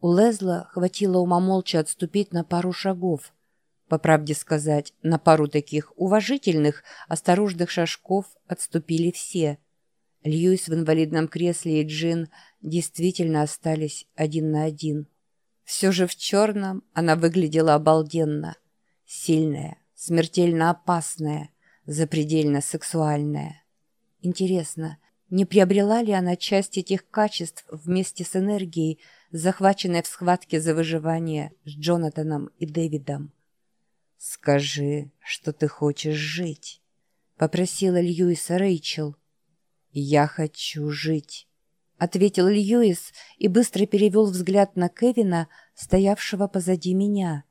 У Лезла хватило ума молча отступить на пару шагов. По правде сказать, на пару таких уважительных, осторожных шажков отступили все. Льюис в инвалидном кресле и Джин действительно остались один на один. Все же в черном она выглядела обалденно. Сильная, смертельно опасная, запредельно сексуальная. Интересно, не приобрела ли она часть этих качеств вместе с энергией, захваченной в схватке за выживание с Джонатаном и Дэвидом? «Скажи, что ты хочешь жить», — попросила Льюиса Рэйчел. «Я хочу жить», — ответил Льюис и быстро перевел взгляд на Кевина, стоявшего позади меня.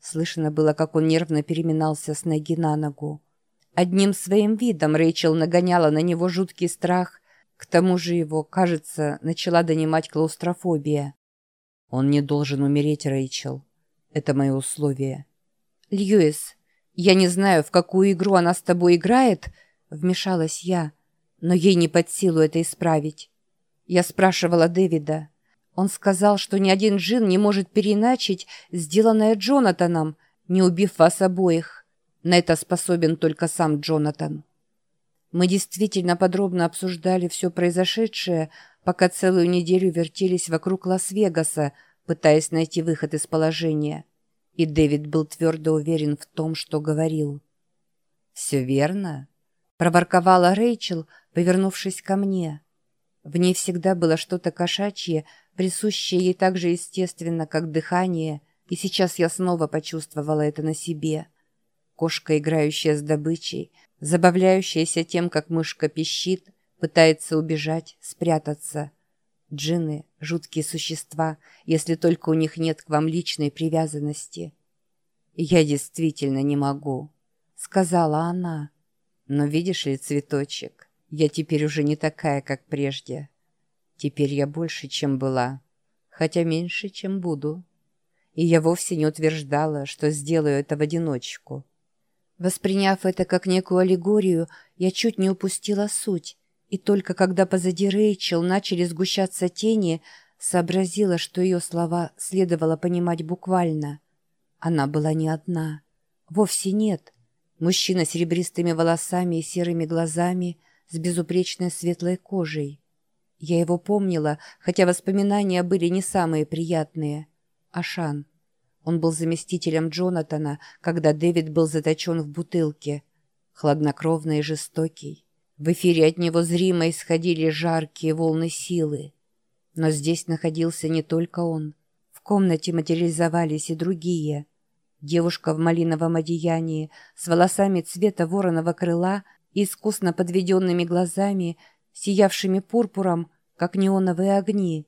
Слышно было, как он нервно переминался с ноги на ногу. Одним своим видом Рэйчел нагоняла на него жуткий страх, к тому же его, кажется, начала донимать клаустрофобия. «Он не должен умереть, Рэйчел. Это мое условие». «Льюис, я не знаю, в какую игру она с тобой играет», — вмешалась я, «но ей не под силу это исправить». Я спрашивала Дэвида. Он сказал, что ни один джин не может переиначить сделанное Джонатаном, не убив вас обоих. На это способен только сам Джонатан. Мы действительно подробно обсуждали все произошедшее, пока целую неделю вертелись вокруг Лас-Вегаса, пытаясь найти выход из положения. И Дэвид был твердо уверен в том, что говорил. «Все верно», — проворковала Рэйчел, повернувшись ко мне. В ней всегда было что-то кошачье, присущее ей так же естественно, как дыхание, и сейчас я снова почувствовала это на себе — Кошка, играющая с добычей, забавляющаяся тем, как мышка пищит, пытается убежать, спрятаться. Джинны — жуткие существа, если только у них нет к вам личной привязанности. «Я действительно не могу», — сказала она. «Но видишь ли, цветочек, я теперь уже не такая, как прежде. Теперь я больше, чем была, хотя меньше, чем буду. И я вовсе не утверждала, что сделаю это в одиночку». Восприняв это как некую аллегорию, я чуть не упустила суть, и только когда позади Рэйчел начали сгущаться тени, сообразила, что ее слова следовало понимать буквально. Она была не одна. Вовсе нет. Мужчина с серебристыми волосами и серыми глазами, с безупречной светлой кожей. Я его помнила, хотя воспоминания были не самые приятные. Ашан. Он был заместителем Джонатана, когда Дэвид был заточен в бутылке. Хладнокровный и жестокий. В эфире от него зримо исходили жаркие волны силы. Но здесь находился не только он. В комнате материализовались и другие. Девушка в малиновом одеянии, с волосами цвета вороного крыла и искусно подведенными глазами, сиявшими пурпуром, как неоновые огни.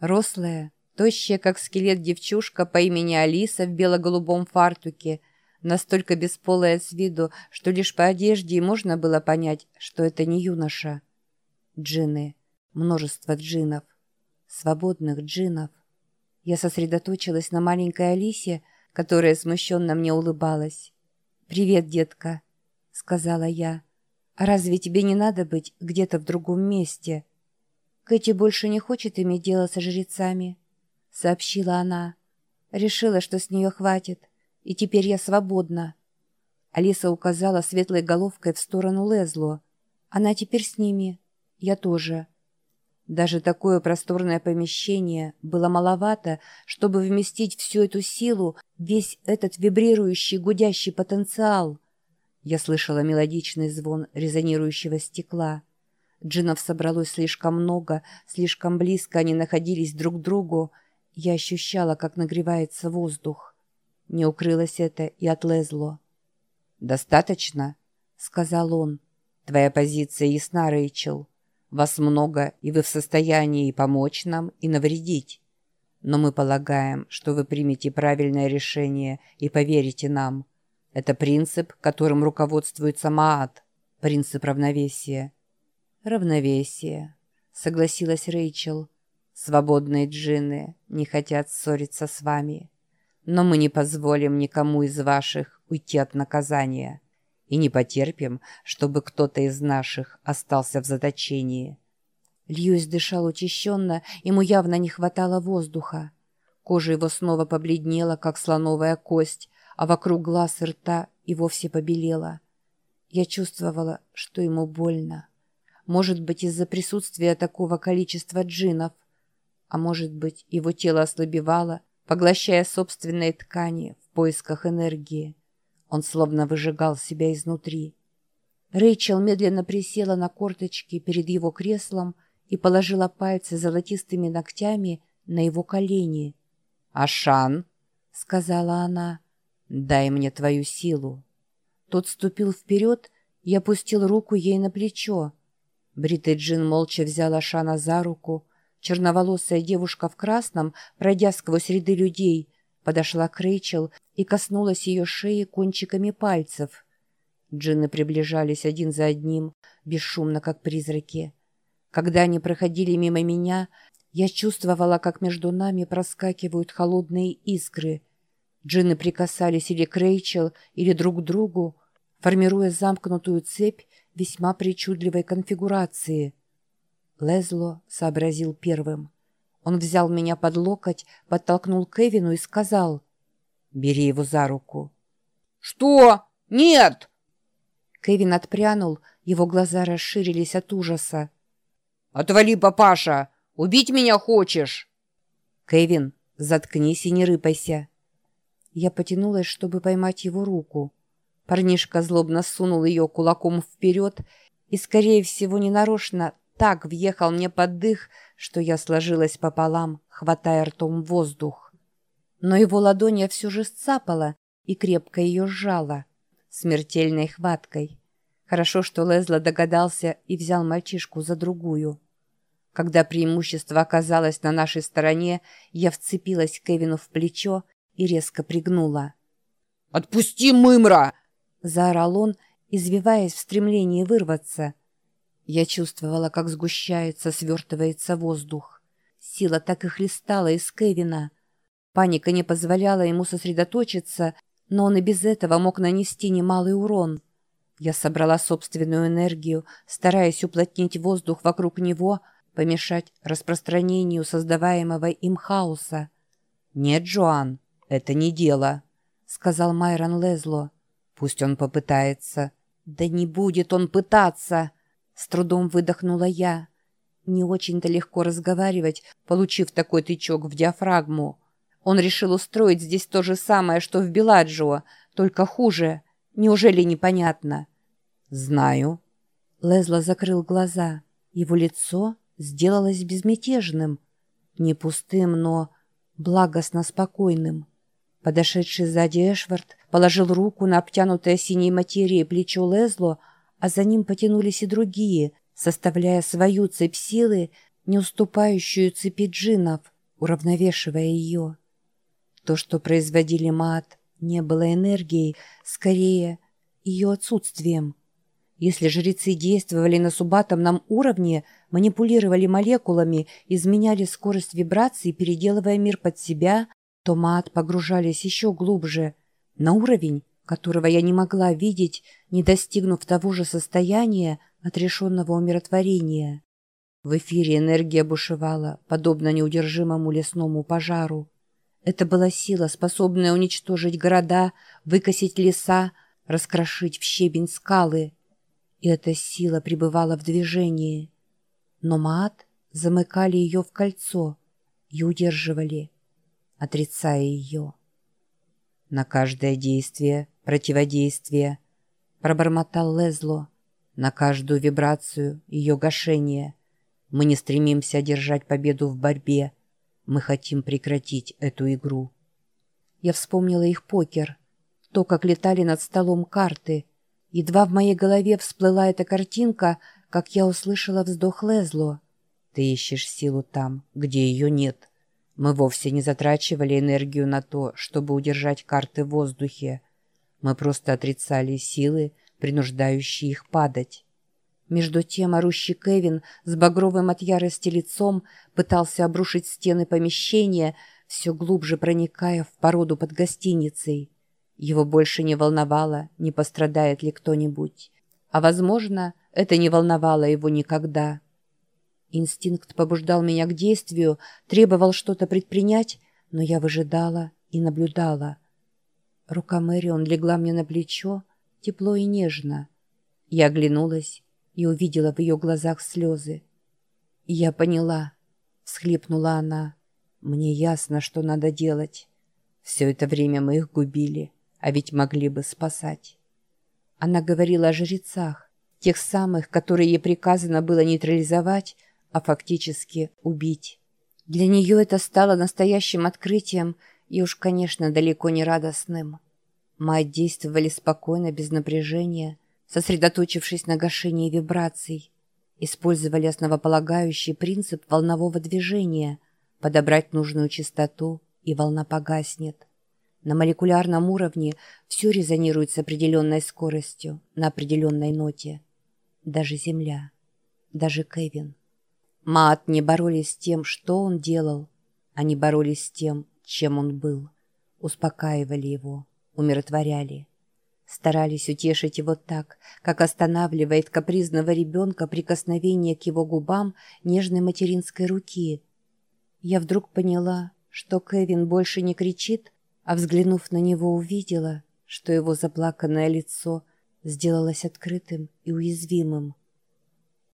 Рослая, Тощая, как скелет девчушка по имени Алиса в бело-голубом фартуке, настолько бесполая с виду, что лишь по одежде и можно было понять, что это не юноша. Джины. Множество джинов. Свободных джинов. Я сосредоточилась на маленькой Алисе, которая смущенно мне улыбалась. «Привет, детка», — сказала я. «А разве тебе не надо быть где-то в другом месте?» Кэти больше не хочет иметь дело со жрецами. — сообщила она. «Решила, что с нее хватит, и теперь я свободна». Алиса указала светлой головкой в сторону Лезло. «Она теперь с ними. Я тоже». Даже такое просторное помещение было маловато, чтобы вместить всю эту силу, весь этот вибрирующий, гудящий потенциал. Я слышала мелодичный звон резонирующего стекла. Джинов собралось слишком много, слишком близко они находились друг к другу, я ощущала, как нагревается воздух. Не укрылось это и от Лезло. «Достаточно?» — сказал он. «Твоя позиция ясна, Рэйчел. Вас много, и вы в состоянии и помочь нам, и навредить. Но мы полагаем, что вы примете правильное решение и поверите нам. Это принцип, которым руководствуется Маат, принцип равновесия». «Равновесие», — согласилась Рэйчел. Свободные джинны не хотят ссориться с вами. Но мы не позволим никому из ваших уйти от наказания и не потерпим, чтобы кто-то из наших остался в заточении». Льюис дышал учащенно, ему явно не хватало воздуха. Кожа его снова побледнела, как слоновая кость, а вокруг глаз и рта и вовсе побелела. Я чувствовала, что ему больно. Может быть, из-за присутствия такого количества джинов. А может быть, его тело ослабевало, поглощая собственные ткани в поисках энергии. Он словно выжигал себя изнутри. Рэйчел медленно присела на корточки перед его креслом и положила пальцы золотистыми ногтями на его колени. «Ашан», — сказала она, — «дай мне твою силу». Тот ступил вперед и опустил руку ей на плечо. Бритый Джин молча взял Ашана за руку. Черноволосая девушка в красном, пройдя сквозь ряды людей, подошла к Рэйчел и коснулась ее шеи кончиками пальцев. Джинны приближались один за одним, бесшумно, как призраки. Когда они проходили мимо меня, я чувствовала, как между нами проскакивают холодные искры. Джинны прикасались или к Рэйчел, или друг к другу, формируя замкнутую цепь весьма причудливой конфигурации. Лезло сообразил первым. Он взял меня под локоть, подтолкнул Кевину и сказал «Бери его за руку». «Что? Нет!» Кевин отпрянул, его глаза расширились от ужаса. «Отвали, папаша! Убить меня хочешь?» «Кевин, заткнись и не рыпайся!» Я потянулась, чтобы поймать его руку. Парнишка злобно сунул ее кулаком вперед и, скорее всего, ненарочно так въехал мне под дых, что я сложилась пополам, хватая ртом воздух. Но его ладонь я все же сцапала и крепко ее сжала, смертельной хваткой. Хорошо, что Лезла догадался и взял мальчишку за другую. Когда преимущество оказалось на нашей стороне, я вцепилась Кевину в плечо и резко пригнула. «Отпусти, мымра!» — заорал он, извиваясь в стремлении вырваться. Я чувствовала, как сгущается, свертывается воздух. Сила так и хлестала из Кевина. Паника не позволяла ему сосредоточиться, но он и без этого мог нанести немалый урон. Я собрала собственную энергию, стараясь уплотнить воздух вокруг него, помешать распространению создаваемого им хаоса. «Нет, Джоан, это не дело», — сказал Майрон Лезло. «Пусть он попытается». «Да не будет он пытаться!» С трудом выдохнула я. Не очень-то легко разговаривать, получив такой тычок в диафрагму. Он решил устроить здесь то же самое, что в Беладжио, только хуже. Неужели непонятно? «Знаю». Лезло закрыл глаза. Его лицо сделалось безмятежным. Не пустым, но благостно спокойным. Подошедший сзади Эшвард положил руку на обтянутое синей материей плечо Лезло, а за ним потянулись и другие, составляя свою цепь силы, не уступающую цепи джинов, уравновешивая ее. То, что производили мат, не было энергией, скорее, ее отсутствием. Если жрецы действовали на субатомном уровне, манипулировали молекулами, изменяли скорость вибраций, переделывая мир под себя, то мат погружались еще глубже, на уровень, которого я не могла видеть, не достигнув того же состояния отрешенного умиротворения. В эфире энергия бушевала, подобно неудержимому лесному пожару. Это была сила, способная уничтожить города, выкосить леса, раскрошить в щебень скалы — и эта сила пребывала в движении. Но Маат замыкали ее в кольцо и удерживали, отрицая ее. «На каждое действие противодействие», — пробормотал Лезло, «на каждую вибрацию ее гашение. Мы не стремимся одержать победу в борьбе, мы хотим прекратить эту игру». Я вспомнила их покер, то, как летали над столом карты — Едва в моей голове всплыла эта картинка, как я услышала вздох Лезло. «Ты ищешь силу там, где ее нет. Мы вовсе не затрачивали энергию на то, чтобы удержать карты в воздухе. Мы просто отрицали силы, принуждающие их падать». Между тем орущий Кевин с багровым от ярости лицом пытался обрушить стены помещения, все глубже проникая в породу под гостиницей. Его больше не волновало, не пострадает ли кто-нибудь. А, возможно, это не волновало его никогда. Инстинкт побуждал меня к действию, требовал что-то предпринять, но я выжидала и наблюдала. Рука Мэрион легла мне на плечо, тепло и нежно. Я оглянулась и увидела в ее глазах слезы. «Я поняла», — всхлипнула она. «Мне ясно, что надо делать. Все это время мы их губили, а ведь могли бы спасать». Она говорила о жрецах, тех самых, которые ей приказано было нейтрализовать, а фактически убить. Для нее это стало настоящим открытием и уж, конечно, далеко не радостным. Мать действовали спокойно, без напряжения, сосредоточившись на гашении вибраций. Использовали основополагающий принцип волнового движения – подобрать нужную частоту, и волна погаснет. На молекулярном уровне все резонирует с определенной скоростью, на определенной ноте. Даже Земля, даже Кевин. Маат не боролись с тем, что он делал. Они боролись с тем, чем он был. Успокаивали его, умиротворяли. Старались утешить его так, как останавливает капризного ребенка прикосновение к его губам нежной материнской руки. Я вдруг поняла, что Кевин больше не кричит, а, взглянув на него, увидела, что его заплаканное лицо сделалось открытым и уязвимым.